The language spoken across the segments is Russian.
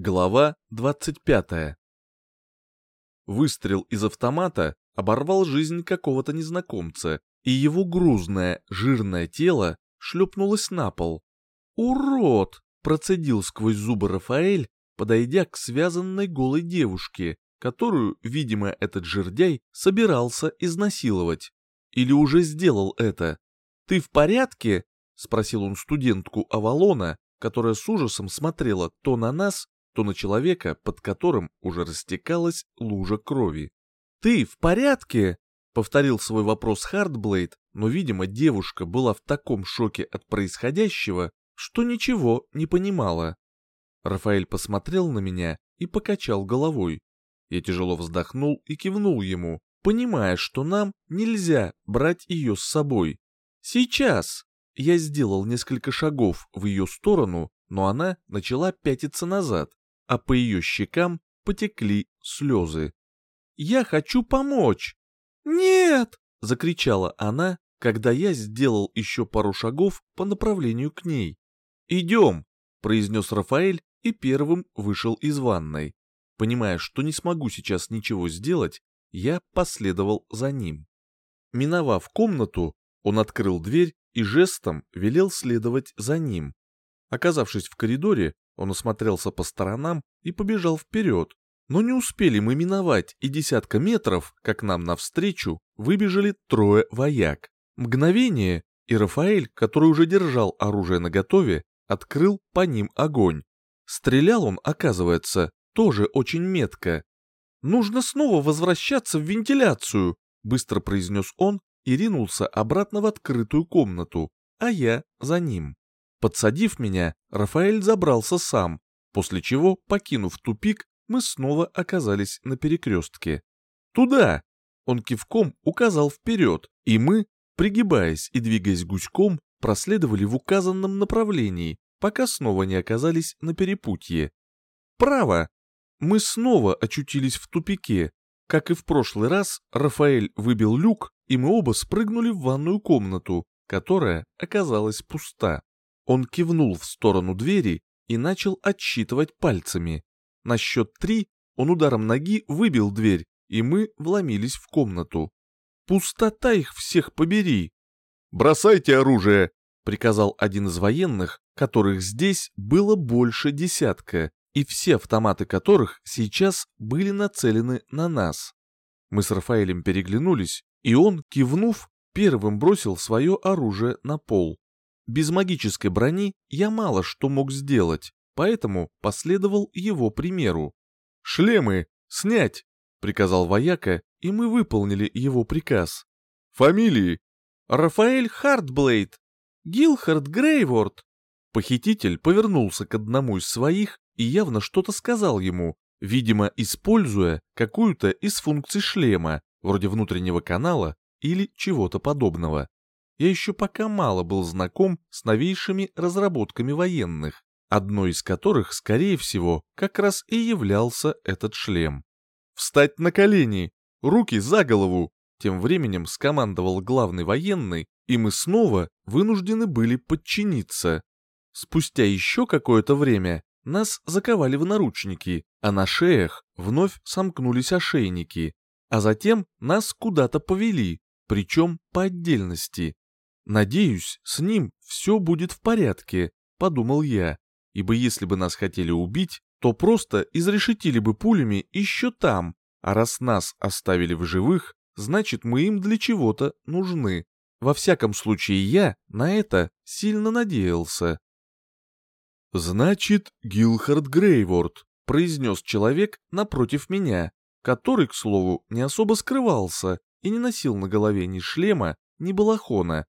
Глава 25. Выстрел из автомата оборвал жизнь какого-то незнакомца, и его грузное, жирное тело шлепнулось на пол. «Урод!» — процедил сквозь зубы Рафаэль, подойдя к связанной голой девушке, которую, видимо, этот жердяй собирался изнасиловать. Или уже сделал это. «Ты в порядке?» — спросил он студентку Авалона, которая с ужасом смотрела то на нас, то на человека, под которым уже растекалась лужа крови. «Ты в порядке?» — повторил свой вопрос Хардблейд, но, видимо, девушка была в таком шоке от происходящего, что ничего не понимала. Рафаэль посмотрел на меня и покачал головой. Я тяжело вздохнул и кивнул ему, понимая, что нам нельзя брать ее с собой. «Сейчас!» Я сделал несколько шагов в ее сторону, но она начала пятиться назад а по ее щекам потекли слезы. «Я хочу помочь!» «Нет!» — закричала она, когда я сделал еще пару шагов по направлению к ней. «Идем!» — произнес Рафаэль и первым вышел из ванной. Понимая, что не смогу сейчас ничего сделать, я последовал за ним. Миновав комнату, он открыл дверь и жестом велел следовать за ним. Оказавшись в коридоре, он осмотрелся по сторонам и побежал вперед. Но не успели мы миновать и десятка метров, как нам навстречу выбежали трое вояк. Мгновение, и Рафаэль, который уже держал оружие наготове, открыл по ним огонь. Стрелял он, оказывается, тоже очень метко. «Нужно снова возвращаться в вентиляцию», — быстро произнес он и ринулся обратно в открытую комнату, а я за ним. Подсадив меня, Рафаэль забрался сам, после чего, покинув тупик, мы снова оказались на перекрестке. «Туда!» Он кивком указал вперед, и мы, пригибаясь и двигаясь гуськом, проследовали в указанном направлении, пока снова не оказались на перепутье. «Право!» Мы снова очутились в тупике. Как и в прошлый раз, Рафаэль выбил люк, и мы оба спрыгнули в ванную комнату, которая оказалась пуста. Он кивнул в сторону двери и начал отсчитывать пальцами. На счет три он ударом ноги выбил дверь, и мы вломились в комнату. Пустота их всех побери. «Бросайте оружие!» — приказал один из военных, которых здесь было больше десятка, и все автоматы которых сейчас были нацелены на нас. Мы с Рафаэлем переглянулись, и он, кивнув, первым бросил свое оружие на пол. Без магической брони я мало что мог сделать, поэтому последовал его примеру. «Шлемы! Снять!» — приказал вояка, и мы выполнили его приказ. «Фамилии?» «Рафаэль Хартблейд! Гилхард Грейворд!» Похититель повернулся к одному из своих и явно что-то сказал ему, видимо, используя какую-то из функций шлема, вроде внутреннего канала или чего-то подобного я еще пока мало был знаком с новейшими разработками военных, одной из которых, скорее всего, как раз и являлся этот шлем. «Встать на колени! Руки за голову!» Тем временем скомандовал главный военный, и мы снова вынуждены были подчиниться. Спустя еще какое-то время нас заковали в наручники, а на шеях вновь сомкнулись ошейники, а затем нас куда-то повели, причем по отдельности. «Надеюсь, с ним все будет в порядке», — подумал я, ибо если бы нас хотели убить, то просто изрешетили бы пулями еще там, а раз нас оставили в живых, значит мы им для чего-то нужны. Во всяком случае я на это сильно надеялся. «Значит, Гилхард Грейворд», — произнес человек напротив меня, который, к слову, не особо скрывался и не носил на голове ни шлема, ни балахона,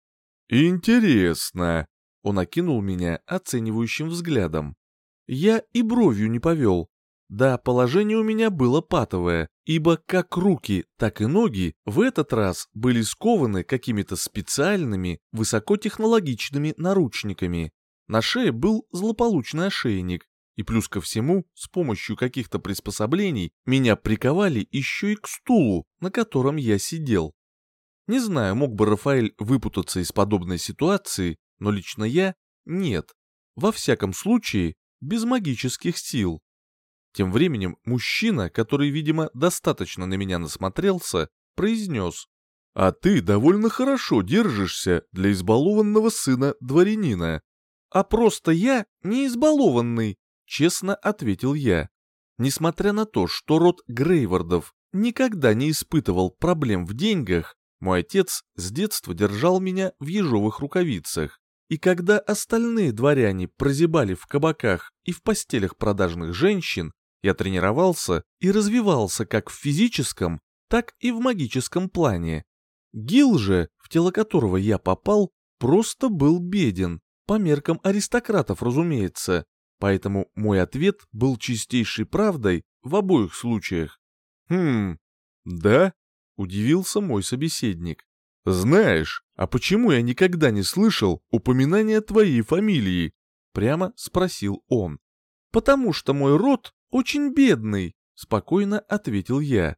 «Интересно!» — он окинул меня оценивающим взглядом. Я и бровью не повел. Да, положение у меня было патовое, ибо как руки, так и ноги в этот раз были скованы какими-то специальными высокотехнологичными наручниками. На шее был злополучный ошейник, и плюс ко всему, с помощью каких-то приспособлений, меня приковали еще и к стулу, на котором я сидел. Не знаю, мог бы Рафаэль выпутаться из подобной ситуации, но лично я — нет. Во всяком случае, без магических сил. Тем временем мужчина, который, видимо, достаточно на меня насмотрелся, произнес. «А ты довольно хорошо держишься для избалованного сына дворянина». «А просто я не избалованный», — честно ответил я. Несмотря на то, что род Грейвардов никогда не испытывал проблем в деньгах, мой отец с детства держал меня в ежовых рукавицах. И когда остальные дворяне прозябали в кабаках и в постелях продажных женщин, я тренировался и развивался как в физическом, так и в магическом плане. Гил же, в тело которого я попал, просто был беден, по меркам аристократов, разумеется, поэтому мой ответ был чистейшей правдой в обоих случаях. «Хм, да?» — удивился мой собеседник. «Знаешь, а почему я никогда не слышал упоминания твоей фамилии?» — прямо спросил он. «Потому что мой род очень бедный», — спокойно ответил я.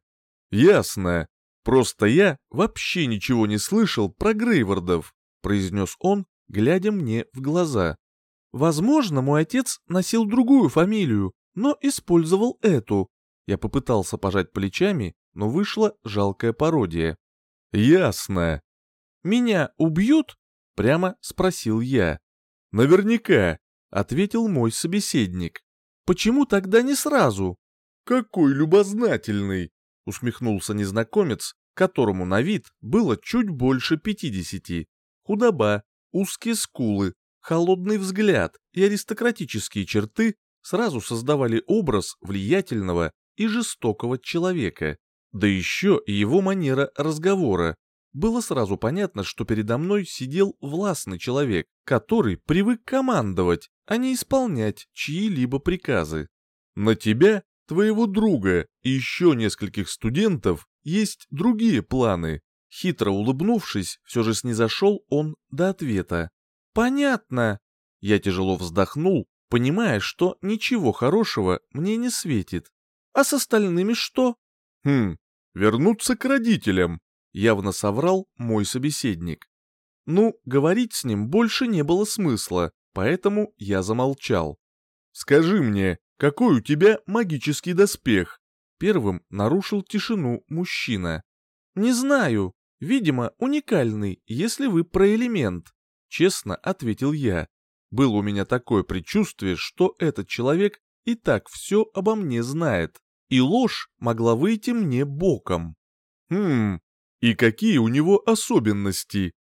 «Ясно. Просто я вообще ничего не слышал про Грейвардов», — произнес он, глядя мне в глаза. «Возможно, мой отец носил другую фамилию, но использовал эту». Я попытался пожать плечами, но вышла жалкая пародия. «Ясно». «Меня убьют?» — прямо спросил я. «Наверняка», — ответил мой собеседник. «Почему тогда не сразу?» «Какой любознательный!» — усмехнулся незнакомец, которому на вид было чуть больше пятидесяти. Худоба, узкие скулы, холодный взгляд и аристократические черты сразу создавали образ влиятельного и жестокого человека. Да еще и его манера разговора. Было сразу понятно, что передо мной сидел властный человек, который привык командовать, а не исполнять чьи-либо приказы. На тебя, твоего друга и еще нескольких студентов есть другие планы. Хитро улыбнувшись, все же снизошел он до ответа. «Понятно». Я тяжело вздохнул, понимая, что ничего хорошего мне не светит. «А с остальными что?» «Хм, вернуться к родителям», — явно соврал мой собеседник. Ну, говорить с ним больше не было смысла, поэтому я замолчал. «Скажи мне, какой у тебя магический доспех?» Первым нарушил тишину мужчина. «Не знаю. Видимо, уникальный, если вы про элемент», — честно ответил я. Было у меня такое предчувствие, что этот человек и так все обо мне знает и ложь могла выйти мне боком. Хм, и какие у него особенности?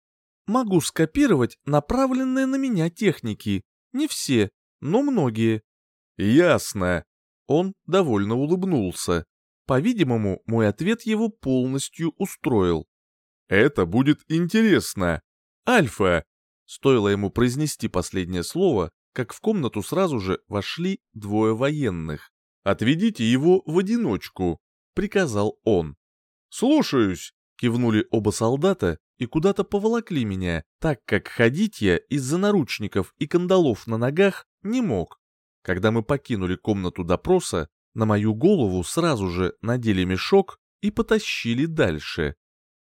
Могу скопировать направленные на меня техники. Не все, но многие. Ясно. Он довольно улыбнулся. По-видимому, мой ответ его полностью устроил. Это будет интересно. Альфа. Стоило ему произнести последнее слово, как в комнату сразу же вошли двое военных. «Отведите его в одиночку», — приказал он. «Слушаюсь», — кивнули оба солдата и куда-то поволокли меня, так как ходить я из-за наручников и кандалов на ногах не мог. Когда мы покинули комнату допроса, на мою голову сразу же надели мешок и потащили дальше.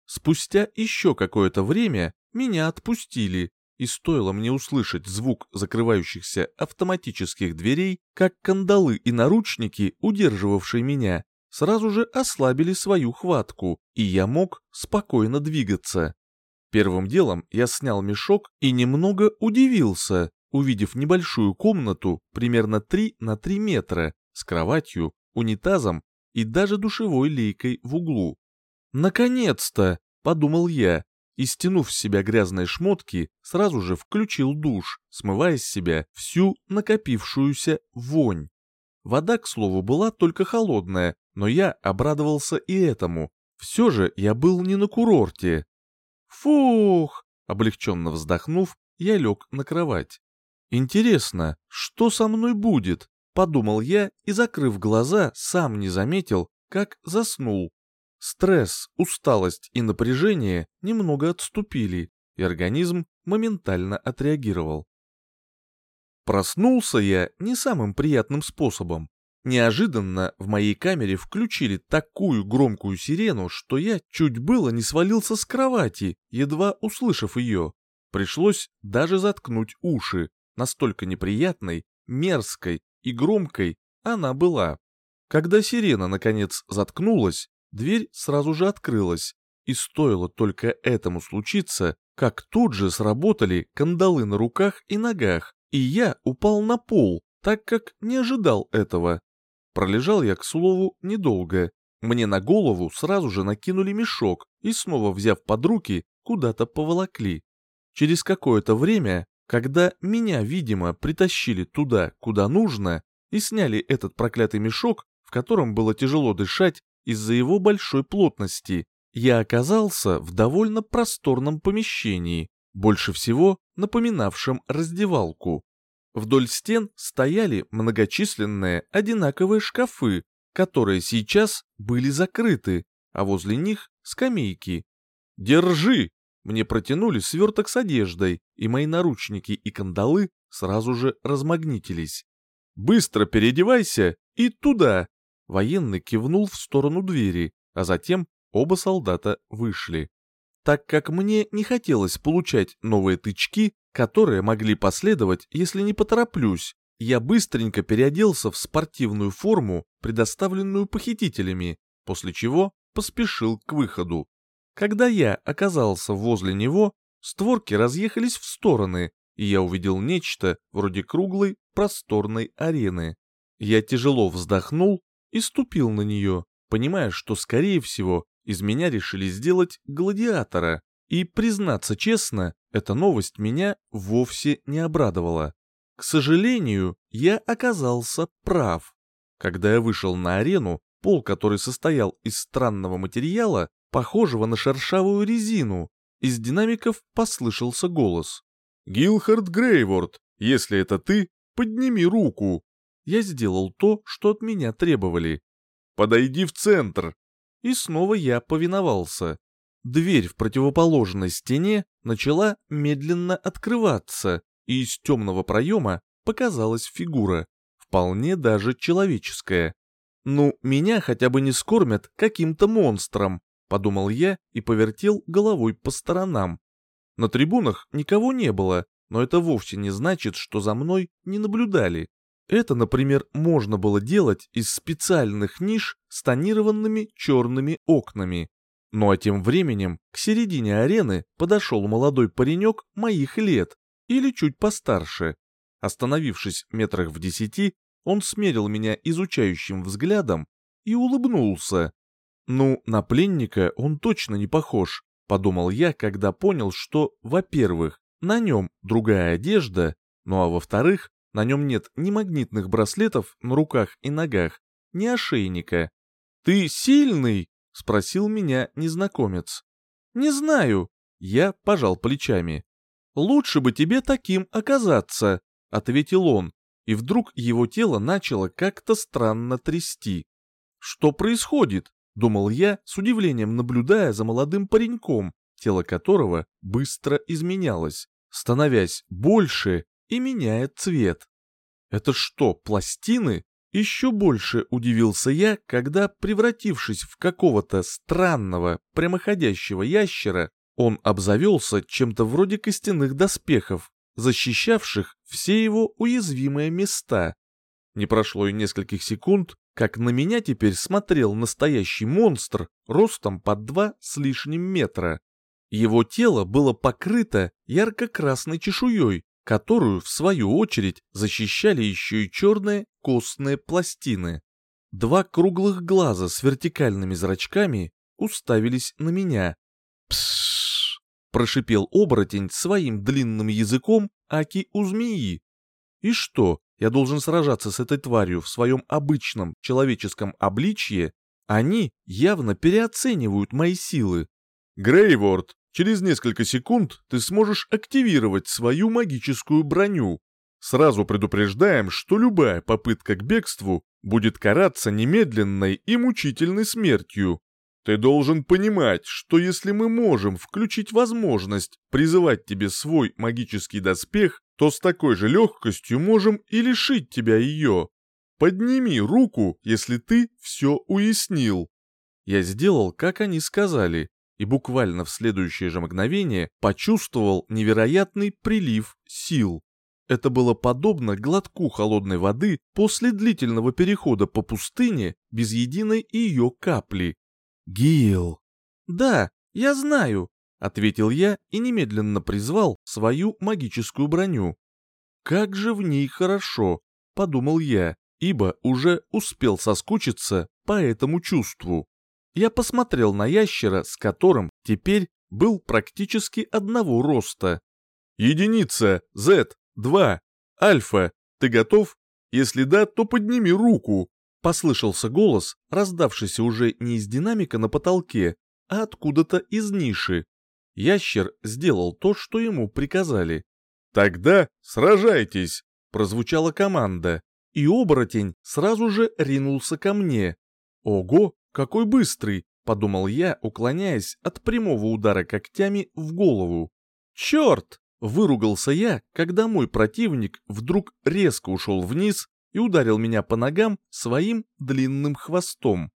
Спустя еще какое-то время меня отпустили, и стоило мне услышать звук закрывающихся автоматических дверей, как кандалы и наручники, удерживавшие меня, сразу же ослабили свою хватку, и я мог спокойно двигаться. Первым делом я снял мешок и немного удивился, увидев небольшую комнату примерно 3 на 3 метра с кроватью, унитазом и даже душевой лейкой в углу. «Наконец-то!» — подумал я, и, стянув с себя грязные шмотки, сразу же включил душ, смывая с себя всю накопившуюся вонь. Вода, к слову, была только холодная, но я обрадовался и этому. Все же я был не на курорте. Фух! Облегченно вздохнув, я лег на кровать. Интересно, что со мной будет? Подумал я и, закрыв глаза, сам не заметил, как заснул. Стресс, усталость и напряжение немного отступили, и организм моментально отреагировал. Проснулся я не самым приятным способом. Неожиданно в моей камере включили такую громкую сирену, что я чуть было не свалился с кровати, едва услышав ее. Пришлось даже заткнуть уши, настолько неприятной, мерзкой и громкой она была. Когда сирена, наконец, заткнулась, дверь сразу же открылась, и стоило только этому случиться, как тут же сработали кандалы на руках и ногах, и я упал на пол, так как не ожидал этого. Пролежал я, к слову, недолго. Мне на голову сразу же накинули мешок и, снова взяв под руки, куда-то поволокли. Через какое-то время, когда меня, видимо, притащили туда, куда нужно, и сняли этот проклятый мешок, в котором было тяжело дышать из-за его большой плотности, я оказался в довольно просторном помещении, больше всего напоминавшем раздевалку. Вдоль стен стояли многочисленные одинаковые шкафы, которые сейчас были закрыты, а возле них скамейки. «Держи!» Мне протянули сверток с одеждой, и мои наручники и кандалы сразу же размагнитились. «Быстро переодевайся и туда!» Военный кивнул в сторону двери, а затем оба солдата вышли. Так как мне не хотелось получать новые тычки, которые могли последовать, если не потороплюсь, я быстренько переоделся в спортивную форму, предоставленную похитителями, после чего поспешил к выходу. Когда я оказался возле него, створки разъехались в стороны, и я увидел нечто вроде круглой просторной арены. Я тяжело вздохнул и ступил на нее, понимая, что, скорее всего, из меня решили сделать гладиатора. И, признаться честно, эта новость меня вовсе не обрадовала. К сожалению, я оказался прав. Когда я вышел на арену, пол, который состоял из странного материала, похожего на шершавую резину, из динамиков послышался голос. «Гилхард Грейворд, если это ты, подними руку!» Я сделал то, что от меня требовали. «Подойди в центр!» И снова я повиновался. Дверь в противоположной стене начала медленно открываться, и из темного проема показалась фигура, вполне даже человеческая. «Ну, меня хотя бы не скормят каким-то монстром», — подумал я и повертел головой по сторонам. На трибунах никого не было, но это вовсе не значит, что за мной не наблюдали. Это, например, можно было делать из специальных ниш с тонированными черными окнами. Ну а тем временем к середине арены подошел молодой паренек моих лет, или чуть постарше. Остановившись метрах в десяти, он смерил меня изучающим взглядом и улыбнулся. Ну, на пленника он точно не похож, подумал я, когда понял, что, во-первых, на нем другая одежда, ну а во-вторых, на нем нет ни магнитных браслетов на руках и ногах, ни ошейника. «Ты сильный?» — спросил меня незнакомец. «Не знаю». Я пожал плечами. «Лучше бы тебе таким оказаться», — ответил он, и вдруг его тело начало как-то странно трясти. «Что происходит?» — думал я, с удивлением наблюдая за молодым пареньком, тело которого быстро изменялось, становясь больше и меняет цвет. Это что, пластины? Еще больше удивился я, когда, превратившись в какого-то странного, прямоходящего ящера, он обзавелся чем-то вроде костяных доспехов, защищавших все его уязвимые места. Не прошло и нескольких секунд, как на меня теперь смотрел настоящий монстр ростом под два с лишним метра. Его тело было покрыто ярко-красной чешуей, которую, в свою очередь, защищали еще и черные костные пластины. Два круглых глаза с вертикальными зрачками уставились на меня. «Пшшш!» — прошипел оборотень своим длинным языком аки у змеи. «И что, я должен сражаться с этой тварью в своем обычном человеческом обличье? Они явно переоценивают мои силы». «Грейворд, Через несколько секунд ты сможешь активировать свою магическую броню. Сразу предупреждаем, что любая попытка к бегству будет караться немедленной и мучительной смертью. Ты должен понимать, что если мы можем включить возможность призывать тебе свой магический доспех, то с такой же легкостью можем и лишить тебя ее. Подними руку, если ты все уяснил. Я сделал, как они сказали, и буквально в следующее же мгновение почувствовал невероятный прилив сил. Это было подобно глотку холодной воды после длительного перехода по пустыне без единой ее капли. Гил. Да, я знаю, ответил я и немедленно призвал свою магическую броню. Как же в ней хорошо, подумал я, ибо уже успел соскучиться по этому чувству. Я посмотрел на ящера, с которым теперь был практически одного роста. Единица, Z, Два. Альфа, ты готов? Если да, то подними руку. Послышался голос, раздавшийся уже не из динамика на потолке, а откуда-то из ниши. Ящер сделал то, что ему приказали. «Тогда сражайтесь!» — прозвучала команда, и оборотень сразу же ринулся ко мне. «Ого, какой быстрый!» — подумал я, уклоняясь от прямого удара когтями в голову. «Черт!» Выругался я, когда мой противник вдруг резко ушел вниз и ударил меня по ногам своим длинным хвостом.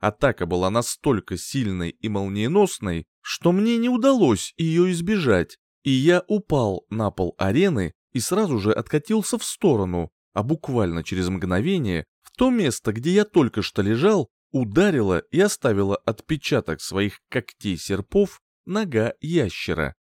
Атака была настолько сильной и молниеносной, что мне не удалось ее избежать, и я упал на пол арены и сразу же откатился в сторону, а буквально через мгновение в то место, где я только что лежал, ударила и оставила отпечаток своих когтей-серпов нога ящера.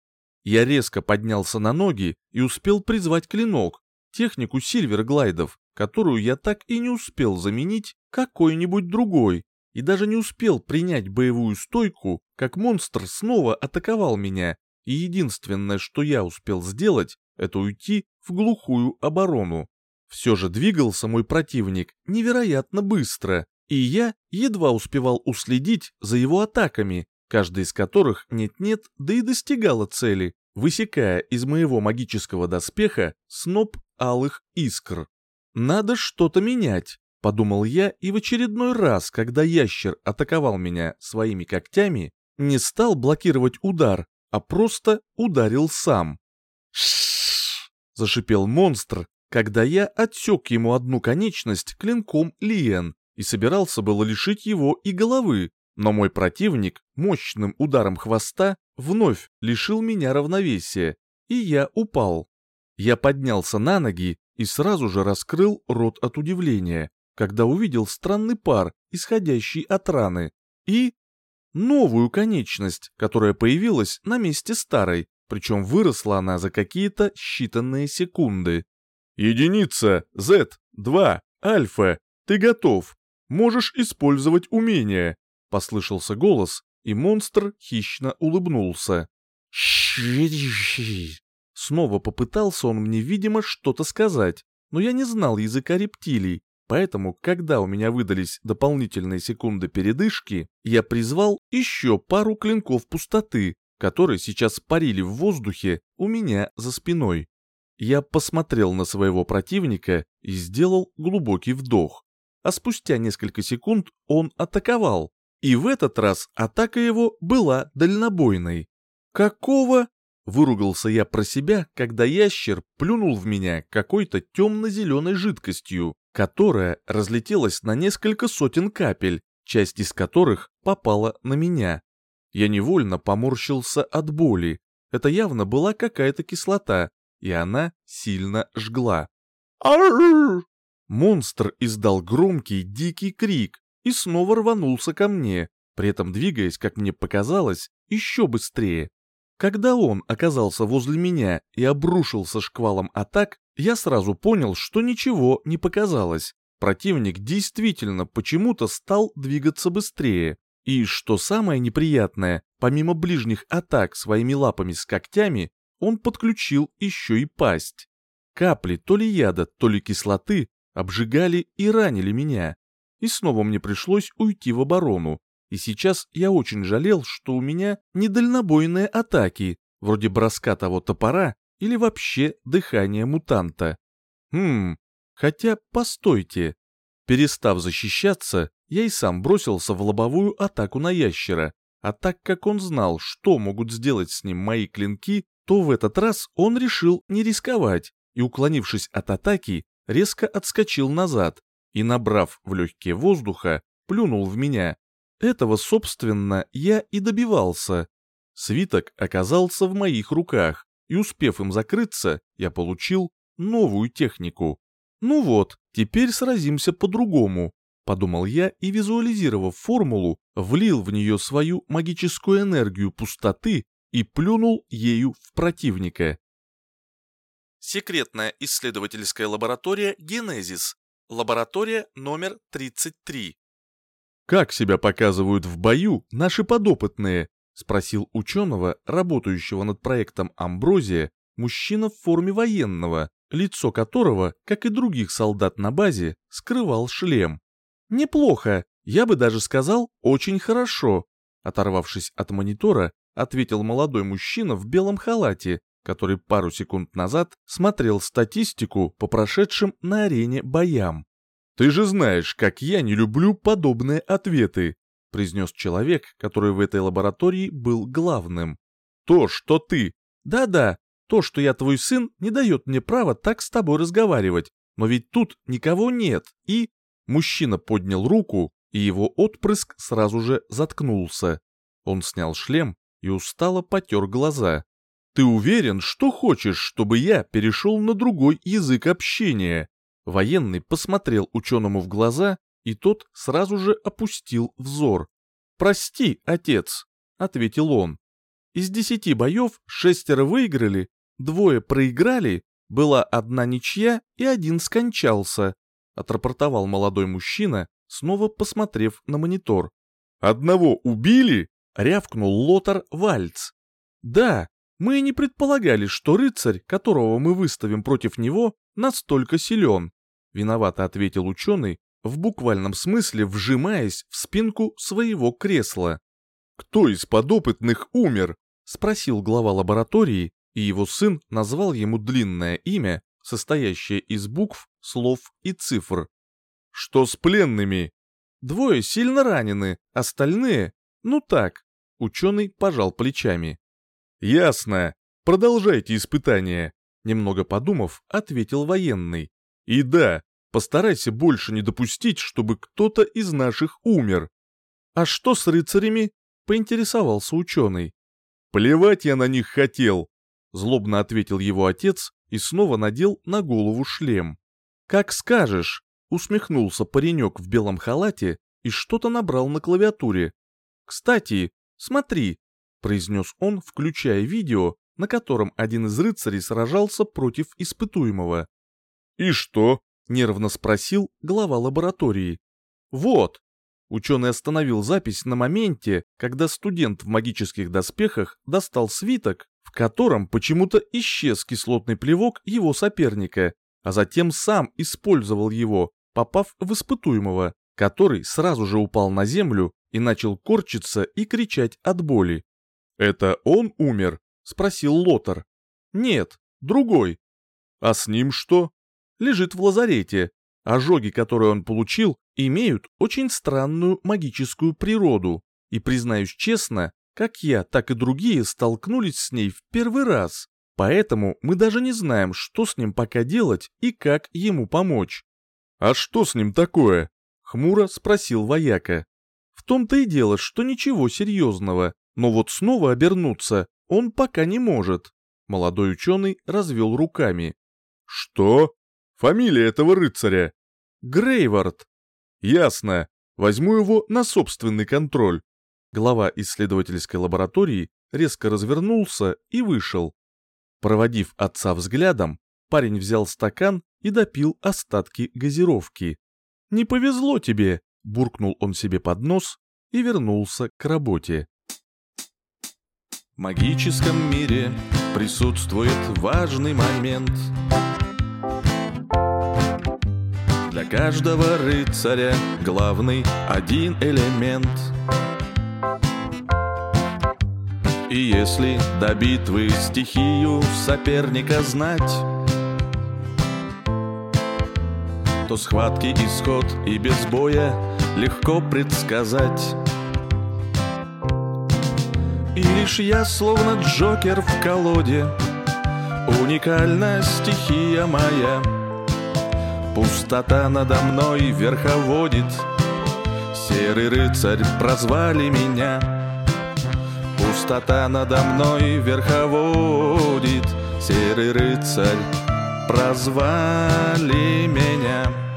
Я резко поднялся на ноги и успел призвать клинок, технику сильверглайдов, которую я так и не успел заменить какой-нибудь другой, и даже не успел принять боевую стойку, как монстр снова атаковал меня, и единственное, что я успел сделать, это уйти в глухую оборону. Все же двигался мой противник невероятно быстро, и я едва успевал уследить за его атаками, каждая из которых нет-нет, да и достигала цели, высекая из моего магического доспеха сноп алых искр. «Надо что-то менять», — подумал я, и в очередной раз, когда ящер атаковал меня своими когтями, не стал блокировать удар, а просто ударил сам. «Шшш!» — зашипел монстр, когда я отсек ему одну конечность клинком Лиен и собирался было лишить его и головы, но мой противник мощным ударом хвоста вновь лишил меня равновесия, и я упал. Я поднялся на ноги и сразу же раскрыл рот от удивления, когда увидел странный пар, исходящий от раны, и новую конечность, которая появилась на месте старой, причем выросла она за какие-то считанные секунды. «Единица, Z, 2, Альфа, ты готов. Можешь использовать умение. Послышался голос, и монстр хищно улыбнулся. Снова попытался он мне, видимо, что-то сказать, но я не знал языка рептилий, поэтому, когда у меня выдались дополнительные секунды передышки, я призвал еще пару клинков пустоты, которые сейчас парили в воздухе у меня за спиной. Я посмотрел на своего противника и сделал глубокий вдох. А спустя несколько секунд он атаковал, и в этот раз атака его была дальнобойной. «Какого?» — выругался я про себя, когда ящер плюнул в меня какой-то темно-зеленой жидкостью, которая разлетелась на несколько сотен капель, часть из которых попала на меня. Я невольно поморщился от боли. Это явно была какая-то кислота, и она сильно жгла. Монстр издал громкий дикий крик, и снова рванулся ко мне, при этом двигаясь, как мне показалось, еще быстрее. Когда он оказался возле меня и обрушился шквалом атак, я сразу понял, что ничего не показалось. Противник действительно почему-то стал двигаться быстрее. И что самое неприятное, помимо ближних атак своими лапами с когтями, он подключил еще и пасть. Капли то ли яда, то ли кислоты обжигали и ранили меня и снова мне пришлось уйти в оборону. И сейчас я очень жалел, что у меня недальнобойные атаки, вроде броска того топора или вообще дыхания мутанта. Хм, хотя постойте. Перестав защищаться, я и сам бросился в лобовую атаку на ящера, а так как он знал, что могут сделать с ним мои клинки, то в этот раз он решил не рисковать и, уклонившись от атаки, резко отскочил назад, и, набрав в легкие воздуха, плюнул в меня. Этого, собственно, я и добивался. Свиток оказался в моих руках, и, успев им закрыться, я получил новую технику. Ну вот, теперь сразимся по-другому, подумал я и, визуализировав формулу, влил в нее свою магическую энергию пустоты и плюнул ею в противника. Секретная исследовательская лаборатория «Генезис», лаборатория номер 33. «Как себя показывают в бою наши подопытные?» — спросил ученого, работающего над проектом «Амброзия», мужчина в форме военного, лицо которого, как и других солдат на базе, скрывал шлем. «Неплохо, я бы даже сказал, очень хорошо», оторвавшись от монитора, ответил молодой мужчина в белом халате, который пару секунд назад смотрел статистику по прошедшим на арене боям. «Ты же знаешь, как я не люблю подобные ответы», произнес человек, который в этой лаборатории был главным. «То, что ты...» «Да-да, то, что я твой сын, не дает мне права так с тобой разговаривать, но ведь тут никого нет, и...» Мужчина поднял руку, и его отпрыск сразу же заткнулся. Он снял шлем и устало потер глаза. «Ты уверен, что хочешь, чтобы я перешел на другой язык общения?» Военный посмотрел ученому в глаза, и тот сразу же опустил взор. «Прости, отец», — ответил он. «Из десяти боев шестеро выиграли, Двое проиграли, была одна ничья и один скончался, отрапортовал молодой мужчина, снова посмотрев на монитор. «Одного убили?» — рявкнул Лотар Вальц. «Да, мы и не предполагали, что рыцарь, которого мы выставим против него, настолько силен», — виновато ответил ученый, в буквальном смысле вжимаясь в спинку своего кресла. «Кто из подопытных умер?» — спросил глава лаборатории, и его сын назвал ему длинное имя, состоящее из букв, слов и цифр. «Что с пленными?» «Двое сильно ранены, остальные...» «Ну так», — ученый пожал плечами. «Ясно. Продолжайте испытания», — немного подумав, ответил военный. «И да, постарайся больше не допустить, чтобы кто-то из наших умер». «А что с рыцарями?» — поинтересовался ученый. «Плевать я на них хотел», Злобно ответил его отец и снова надел на голову шлем. «Как скажешь», — усмехнулся паренек в белом халате и что-то набрал на клавиатуре. «Кстати, смотри», — произнес он, включая видео, на котором один из рыцарей сражался против испытуемого. «И что?» — нервно спросил глава лаборатории. «Вот». Ученый остановил запись на моменте, когда студент в магических доспехах достал свиток в котором почему-то исчез кислотный плевок его соперника, а затем сам использовал его, попав в испытуемого, который сразу же упал на землю и начал корчиться и кричать от боли. «Это он умер?» — спросил Лотар. «Нет, другой». «А с ним что?» «Лежит в лазарете. Ожоги, которые он получил, имеют очень странную магическую природу, и, признаюсь честно, как я, так и другие столкнулись с ней в первый раз, поэтому мы даже не знаем, что с ним пока делать и как ему помочь. «А что с ним такое?» — хмуро спросил вояка. «В том-то и дело, что ничего серьезного, но вот снова обернуться он пока не может». Молодой ученый развел руками. «Что? Фамилия этого рыцаря?» «Грейвард». «Ясно. Возьму его на собственный контроль. Глава исследовательской лаборатории резко развернулся и вышел. Проводив отца взглядом, парень взял стакан и допил остатки газировки. «Не повезло тебе!» — буркнул он себе под нос и вернулся к работе. Магическом мире присутствует важный момент. Для каждого рыцаря главный один элемент — И если до битвы стихию соперника знать, То схватки исход и без боя легко предсказать. И лишь я, словно Джокер в колоде, Уникальна стихия моя. Пустота надо мной верховодит, Серый рыцарь прозвали меня — Пустота надо мной верховодит Серый рыцарь прозвали меня